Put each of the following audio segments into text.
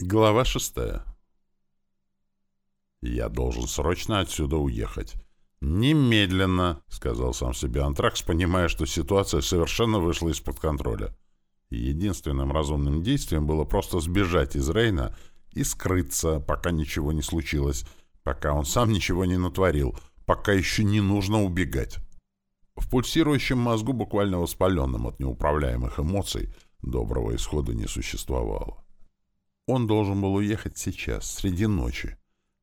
Глава шестая. «Я должен срочно отсюда уехать». «Немедленно», — сказал сам себе Антракс, понимая, что ситуация совершенно вышла из-под контроля. Единственным разумным действием было просто сбежать из Рейна и скрыться, пока ничего не случилось, пока он сам ничего не натворил, пока еще не нужно убегать. В пульсирующем мозгу, буквально воспаленном от неуправляемых эмоций, доброго исхода не существовало. Он должен был уехать сейчас, среди ночи.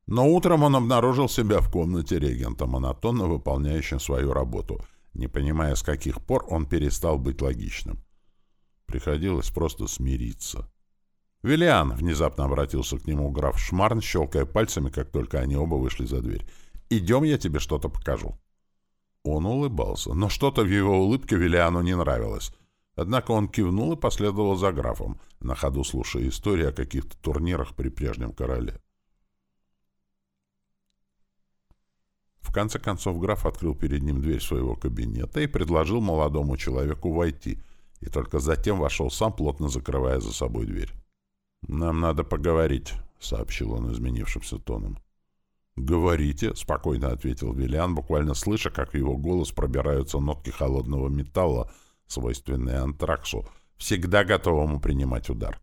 Но утром он обнаружил себя в комнате регента, монотонно выполняющим свою работу, не понимая, с каких пор он перестал быть логичным. Приходилось просто смириться. «Виллиан!» — внезапно обратился к нему граф Шмарн, щелкая пальцами, как только они оба вышли за дверь. «Идем, я тебе что-то покажу». Он улыбался, но что-то в его улыбке Виллиану не нравилось — Однако он кивнул и последовал за графом, на ходу слушая истории о каких-то турнирах при прежнем короле. В конце концов граф открыл перед ним дверь своего кабинета и предложил молодому человеку войти, и только затем вошел сам, плотно закрывая за собой дверь. «Нам надо поговорить», — сообщил он изменившимся тоном. «Говорите», — спокойно ответил Виллиан, буквально слыша, как в его голос пробираются нотки холодного металла, — свойственные антраксу, всегда готовому принимать удар.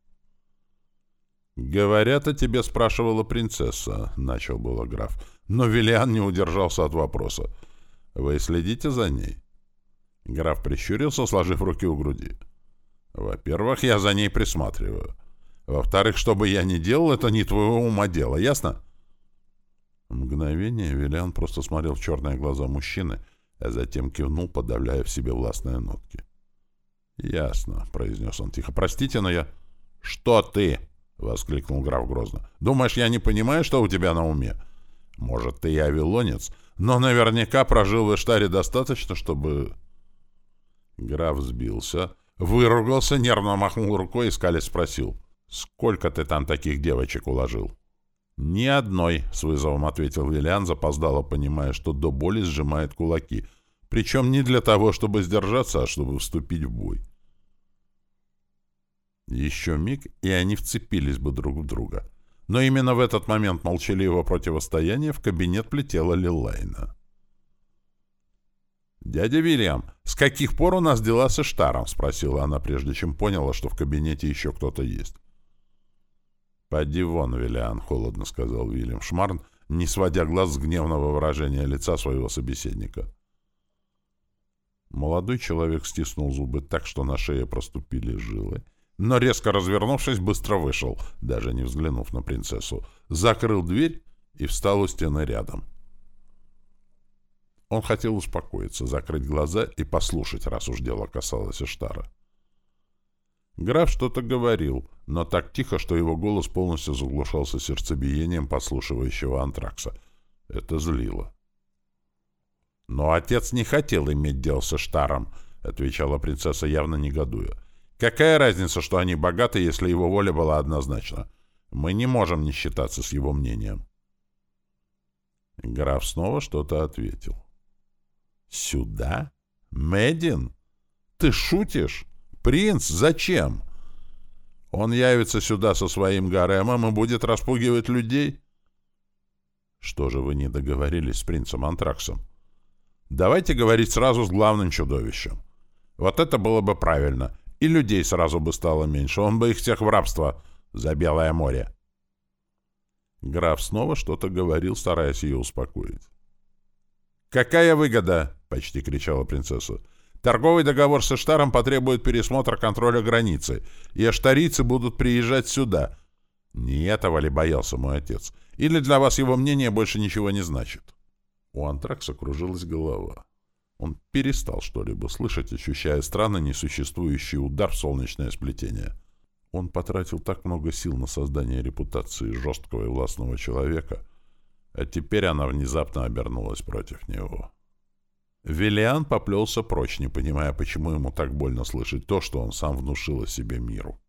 «Говорят, о тебе спрашивала принцесса», — начал было граф. Но Виллиан не удержался от вопроса. «Вы следите за ней?» Граф прищурился, сложив руки у груди. «Во-первых, я за ней присматриваю. Во-вторых, что бы я ни делал, это не твоего ума дело, ясно?» Мгновение Виллиан просто смотрел в черные глаза мужчины, а затем кивнул, подавляя в себе властные нотки. «Ясно», — произнес он тихо. «Простите, но я...» «Что ты?» — воскликнул граф грозно. «Думаешь, я не понимаю, что у тебя на уме? Может, ты и авилонец, но наверняка прожил в Эштаре достаточно, чтобы...» Граф сбился, выругался, нервно махнул рукой и скалясь спросил. «Сколько ты там таких девочек уложил?» «Ни одной», — с вызовом ответил Виллиан, запоздало понимая, что до боли сжимает кулаки — причем не для того, чтобы сдержаться, а чтобы вступить в бой. Еще миг, и они вцепились бы друг в друга. Но именно в этот момент молчаливого противостояния в кабинет плетела Лилайна. «Дядя Вильям, с каких пор у нас дела со Штаром?» — спросила она, прежде чем поняла, что в кабинете еще кто-то есть. «Поди вон, Виллиан», — холодно сказал Вильям Шмарн, не сводя глаз с гневного выражения лица своего собеседника. Молодой человек стиснул зубы так, что на шее проступили жилы, но, резко развернувшись, быстро вышел, даже не взглянув на принцессу, закрыл дверь и встал у стены рядом. Он хотел успокоиться, закрыть глаза и послушать, раз уж дело касалось Эштара. Граф что-то говорил, но так тихо, что его голос полностью заглушался сердцебиением подслушивающего антракса. Это злило. «Но отец не хотел иметь дел со Штаром», — отвечала принцесса, явно негодуя. «Какая разница, что они богаты, если его воля была однозначна? Мы не можем не считаться с его мнением». Граф снова что-то ответил. «Сюда? Медин? Ты шутишь? Принц, зачем? Он явится сюда со своим гаремом и будет распугивать людей?» «Что же вы не договорились с принцем Антраксом?» Давайте говорить сразу с главным чудовищем. Вот это было бы правильно. И людей сразу бы стало меньше. Он бы их всех в рабство за Белое море. Граф снова что-то говорил, стараясь ее успокоить. «Какая выгода?» — почти кричала принцесса. «Торговый договор с Эштаром потребует пересмотра контроля границы, и эштарийцы будут приезжать сюда». Не этого ли боялся мой отец? Или для вас его мнение больше ничего не значит? У антракса кружилась голова. Он перестал что-либо слышать, ощущая странно несуществующий удар в солнечное сплетение. Он потратил так много сил на создание репутации жесткого и властного человека, а теперь она внезапно обернулась против него. Велиан поплелся прочь, не понимая, почему ему так больно слышать то, что он сам внушил о себе миру.